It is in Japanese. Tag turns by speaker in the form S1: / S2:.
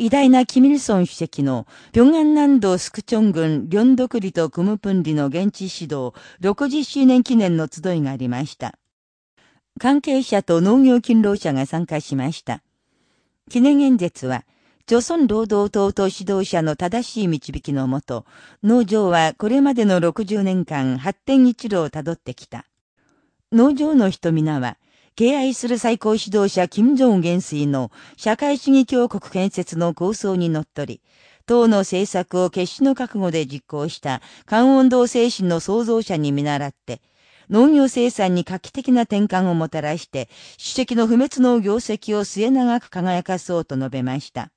S1: 偉大なキミルソン主席の、平安南道スクチョン郡、リョンドクリとクムプンリの現地指導60周年記念の集いがありました。関係者と農業勤労者が参加しました。記念演説は、朝鮮労働党と指導者の正しい導きのもと、農場はこれまでの60年間発展一路をたどってきた。農場の人皆は、敬愛する最高指導者金正恩元帥の社会主義強国建設の構想にのっとり、党の政策を決死の覚悟で実行した関温道精神の創造者に見習って、農業生産に画期的な転換をもたらして、主席の不滅の業績を末永く輝かそうと述べました。